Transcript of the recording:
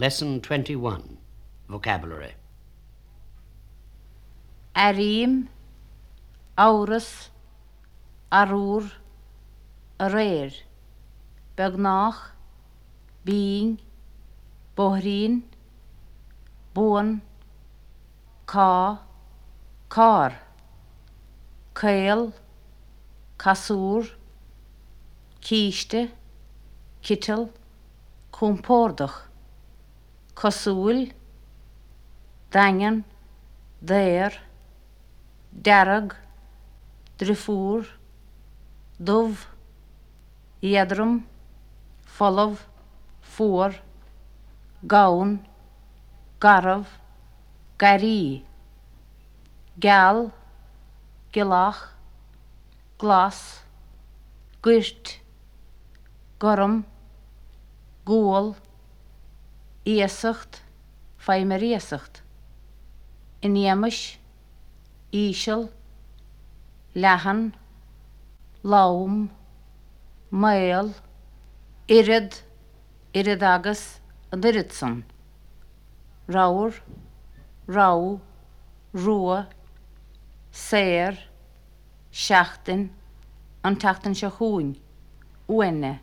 Lesson 21 Vocabulary. Arim, áras, arúr, a réir, begnách, bíing, bohrín, buan, cá, cá, céal, casúr, cíiste, kittel, compórdach, cosúil, dagan, déir, dearag, drifúr, dubh, iadrum, folamh, fuór, gabhain, garbh, garí, geal, gilach, glas, guirt, gorum, gúal, íasacht, feimar íasacht, inéis, ísisiil, lehan, lám, mail, irid, irid agus an irid san, ráir, rá, rua, séir, seaachtain, an tatan se chuúin, uine.